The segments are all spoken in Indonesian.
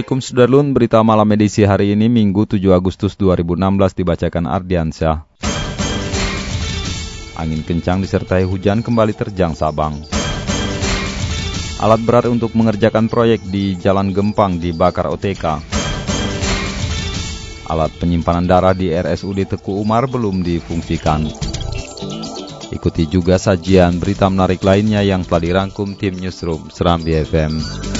Assalamualaikum Sudarlun, berita malam edisi hari ini Minggu 7 Agustus 2016 dibacakan Ardiansyah. Angin kencang disertai hujan kembali terjang Sabang. Alat berat untuk mengerjakan proyek di Jalan Gempang dibakar OTK. Alat penyimpanan darah di RSUD Teku Umar belum difungsikan. Ikuti juga sajian berita menarik lainnya yang telah dirangkum tim Newsroom Serambi FM.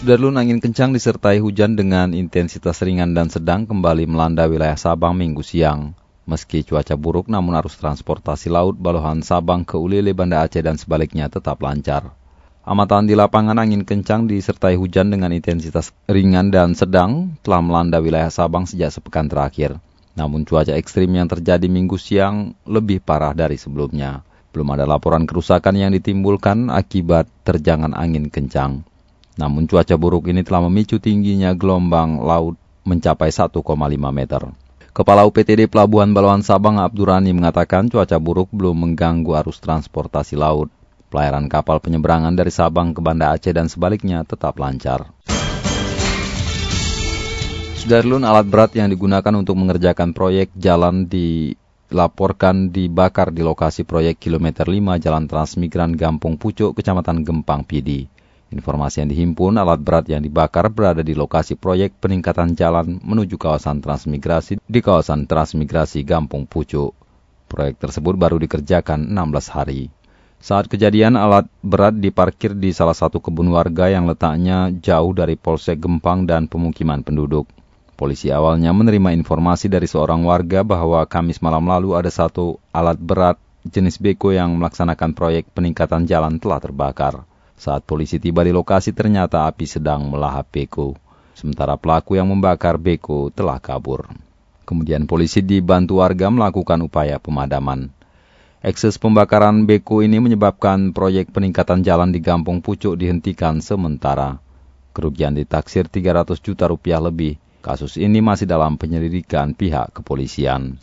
Sudarlun angin kencang disertai hujan dengan intensitas ringan dan sedang kembali melanda wilayah Sabang minggu siang. Meski cuaca buruk namun arus transportasi laut Balohan Sabang ke Ulele Banda Aceh dan sebaliknya tetap lancar. Amatan di lapangan angin kencang disertai hujan dengan intensitas ringan dan sedang telah melanda wilayah Sabang sejak sepekan terakhir. Namun cuaca ekstrim yang terjadi minggu siang lebih parah dari sebelumnya. Belum ada laporan kerusakan yang ditimbulkan akibat terjangan angin kencang. Namun cuaca buruk ini telah memicu tingginya gelombang laut mencapai 1,5 meter. Kepala UPTD Pelabuhan Balawan Sabang Abdurani mengatakan cuaca buruk belum mengganggu arus transportasi laut. Pelayaran kapal penyeberangan dari Sabang ke Banda Aceh dan sebaliknya tetap lancar. Sudarlun alat berat yang digunakan untuk mengerjakan proyek jalan dilaporkan dibakar di lokasi proyek kilometer 5 Jalan Transmigran Gampung Pucuk, Kecamatan Gempang Pidi. Informasi yang dihimpun, alat berat yang dibakar berada di lokasi proyek peningkatan jalan menuju kawasan transmigrasi di kawasan transmigrasi Gampung Pucuk. Proyek tersebut baru dikerjakan 16 hari. Saat kejadian, alat berat diparkir di salah satu kebun warga yang letaknya jauh dari Polsek Gempang dan pemukiman penduduk. Polisi awalnya menerima informasi dari seorang warga bahwa Kamis malam lalu ada satu alat berat jenis beko yang melaksanakan proyek peningkatan jalan telah terbakar. Saat polisi tiba di lokasi ternyata api sedang melahap beko. Sementara pelaku yang membakar beko telah kabur. Kemudian polisi dibantu warga melakukan upaya pemadaman. Ekses pembakaran beko ini menyebabkan proyek peningkatan jalan di Gampung Pucuk dihentikan sementara. Kerugian ditaksir 300 juta rupiah lebih. Kasus ini masih dalam penyelidikan pihak kepolisian.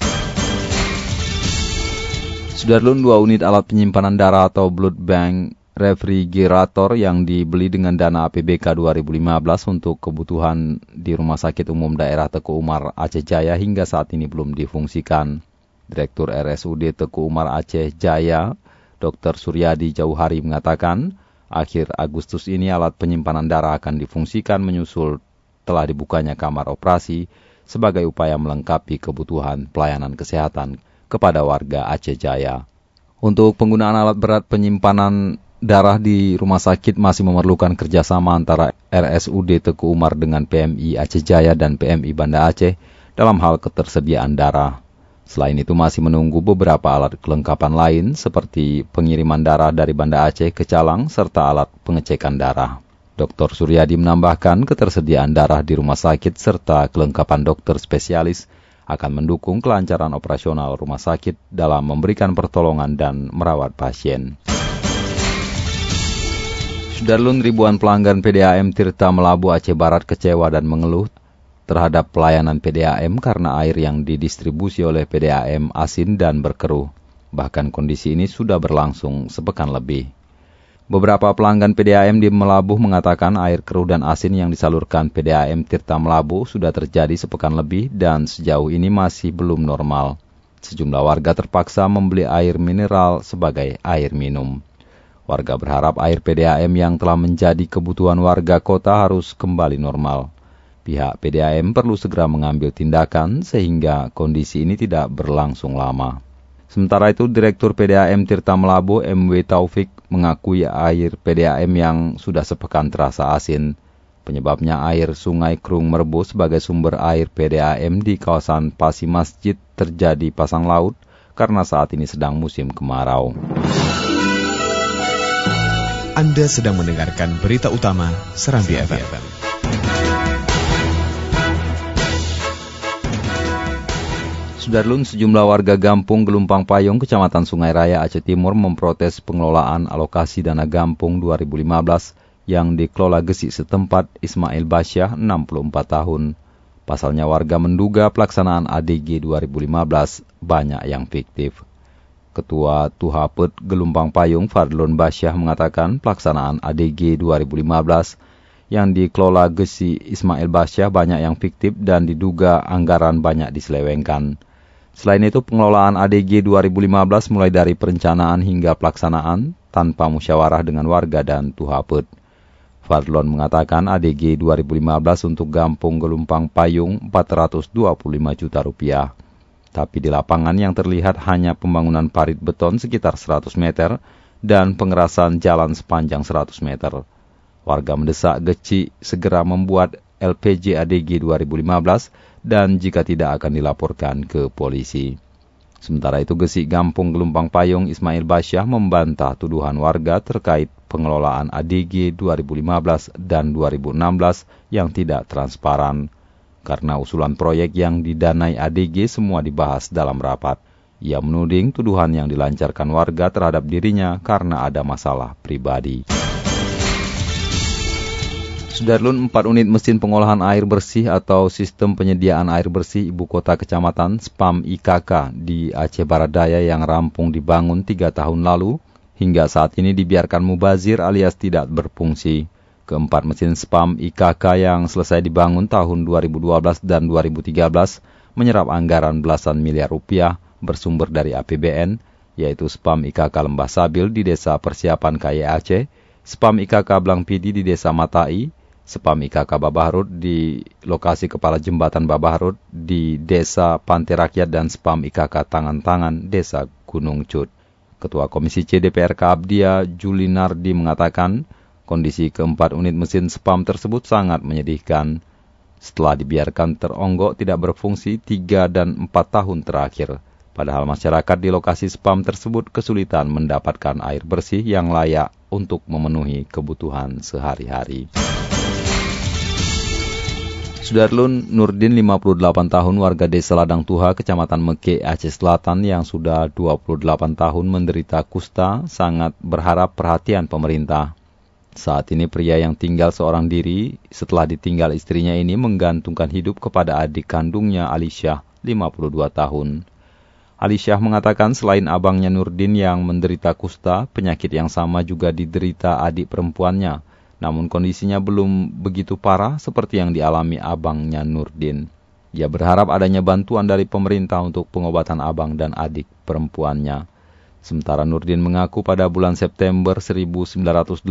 Sudarlun dua unit alat penyimpanan darah atau blood bank refrigerator yang dibeli dengan dana APBK 2015 untuk kebutuhan di Rumah Sakit Umum Daerah Teku Umar Aceh Jaya hingga saat ini belum difungsikan. Direktur RSUD Teku Umar Aceh Jaya, Dr. Suryadi Jauhari mengatakan, akhir Agustus ini alat penyimpanan darah akan difungsikan menyusul telah dibukanya kamar operasi sebagai upaya melengkapi kebutuhan pelayanan kesehatan kepada warga Aceh Jaya. Untuk penggunaan alat berat penyimpanan darah di rumah sakit masih memerlukan kerjasama antara RSUD Teku Umar dengan PMI Aceh Jaya dan PMI Banda Aceh dalam hal ketersediaan darah. Selain itu masih menunggu beberapa alat kelengkapan lain seperti pengiriman darah dari Banda Aceh ke Calang serta alat pengecekan darah. Dr. Suryadi menambahkan ketersediaan darah di rumah sakit serta kelengkapan dokter spesialis akan mendukung kelancaran operasional rumah sakit dalam memberikan pertolongan dan merawat pasien. Sudarlun ribuan pelanggan PDAM Tirta Melabu Aceh Barat kecewa dan mengeluh terhadap pelayanan PDAM karena air yang didistribusi oleh PDAM asin dan berkeruh. Bahkan kondisi ini sudah berlangsung sepekan lebih. Beberapa pelanggan PDAM di Melabuh mengatakan air keruh dan asin yang disalurkan PDAM Tirta Melabuh sudah terjadi sepekan lebih dan sejauh ini masih belum normal. Sejumlah warga terpaksa membeli air mineral sebagai air minum. Warga berharap air PDAM yang telah menjadi kebutuhan warga kota harus kembali normal. Pihak PDAM perlu segera mengambil tindakan sehingga kondisi ini tidak berlangsung lama. Sementara itu, Direktur PDAM Tirta Melabo MW Taufik mengakui air PDAM yang sudah sepekan terasa asin. Penyebabnya air Sungai Krung Merbo sebagai sumber air PDAM di kawasan Pasi Masjid terjadi pasang laut karena saat ini sedang musim kemarau. Anda sedang mendengarkan berita utama Serambi FM. Sudarlun, sejumlah warga Gampung Gelumpang Payung, Kecamatan Sungai Raya, Aceh Timur memprotes pengelolaan alokasi dana Gampung 2015 yang dikelola Gesi setempat Ismail Basyah, 64 tahun. Pasalnya warga menduga pelaksanaan ADG 2015 banyak yang fiktif. Ketua Tuhapet Gelumpang Payung Fadlun Basyah mengatakan pelaksanaan ADG 2015 yang dikelola Gesi Ismail Basyah banyak yang fiktif dan diduga anggaran banyak diselewengkan. Selain itu, pengelolaan ADG 2015 mulai dari perencanaan hingga pelaksanaan tanpa musyawarah dengan warga dan Tuhapet. Fadlon mengatakan ADG 2015 untuk Gampung Gelumpang Payung 425 juta rupiah. Tapi di lapangan yang terlihat hanya pembangunan parit beton sekitar 100 meter dan pengerasan jalan sepanjang 100 meter. Warga mendesak Geci segera membuat LPG ADG 2015 dan jika tidak akan dilaporkan ke polisi. Sementara itu Gesik Gampung Gelumpang Payung Ismail Basyah membantah tuduhan warga terkait pengelolaan ADG 2015 dan 2016 yang tidak transparan. Karena usulan proyek yang didanai ADG semua dibahas dalam rapat. Ia menuding tuduhan yang dilancarkan warga terhadap dirinya karena ada masalah pribadi. Sudarlun, empat unit mesin pengolahan air bersih atau sistem penyediaan air bersih ibu kota kecamatan SPAM IKK di Aceh Barat Daya yang rampung dibangun tiga tahun lalu, hingga saat ini dibiarkan mubazir alias tidak berfungsi. Keempat mesin SPAM IKK yang selesai dibangun tahun 2012 dan 2013 menyerap anggaran belasan miliar rupiah bersumber dari APBN, yaitu SPAM IKK Lembah Sabil di Desa Persiapan Kaya Aceh, SPAM IKK Blang Pidi di Desa Matai, Spam IKK Babahrut di lokasi kepala jembatan Babahrut di Desa Pantai Rakyat dan Spam IKK Tangan-Tangan Desa Gunung Cut. Ketua Komisi CDPR Kabdia Julinardi mengatakan kondisi keempat unit mesin spam tersebut sangat menyedihkan. Setelah dibiarkan teronggok tidak berfungsi 3 dan 4 tahun terakhir. Padahal masyarakat di lokasi spam tersebut kesulitan mendapatkan air bersih yang layak untuk memenuhi kebutuhan sehari-hari. Sudarlun Nurdin 58 tahun warga desa Ladang Tuha, Kecamatan Meke, Aceh Selatan yang sudah 28 tahun menderita kusta sangat berharap perhatian pemerintah. Saat ini pria yang tinggal seorang diri setelah ditinggal istrinya ini menggantungkan hidup kepada adik kandungnya Alisyah, 52 tahun. Alisyah mengatakan selain abangnya Nurdin yang menderita kusta, penyakit yang sama juga diderita adik perempuannya, namun kondisinya belum begitu parah seperti yang dialami abangnya Nurdin. Ia berharap adanya bantuan dari pemerintah untuk pengobatan abang dan adik perempuannya. Sementara Nurdin mengaku pada bulan September 1989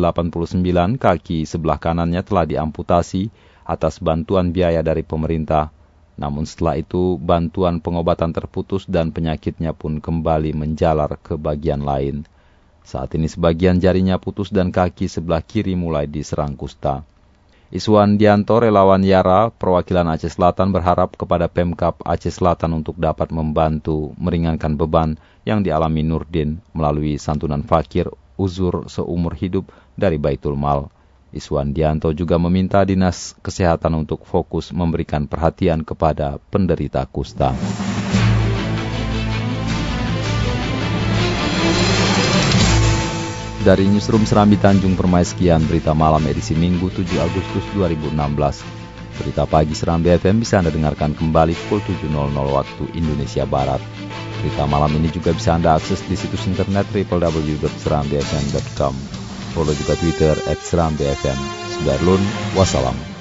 kaki sebelah kanannya telah diamputasi atas bantuan biaya dari pemerintah. Namun setelah itu bantuan pengobatan terputus dan penyakitnya pun kembali menjalar ke bagian lain. Saat ini sebagian jarinya putus dan kaki sebelah kiri mulai diserang kusta. Iswan Dianto, relawan Yara, perwakilan Aceh Selatan berharap kepada Pemkap Aceh Selatan untuk dapat membantu meringankan beban yang dialami Nurdin melalui santunan fakir uzur seumur hidup dari Baitul Mal. Iswan Dianto juga meminta Dinas Kesehatan untuk fokus memberikan perhatian kepada penderita kusta. Dari Newsroom Serambi Tanjung Permai sekian berita malam edisi Minggu 7 Agustus 2016. Berita pagi Serambi FM bisa Anda dengarkan kembali pukul 7.00 waktu Indonesia Barat. Berita malam ini juga bisa Anda akses di situs internet www.serambifm.com. Follow juga Twitter at Serambi FM. Sudarlun, wassalam.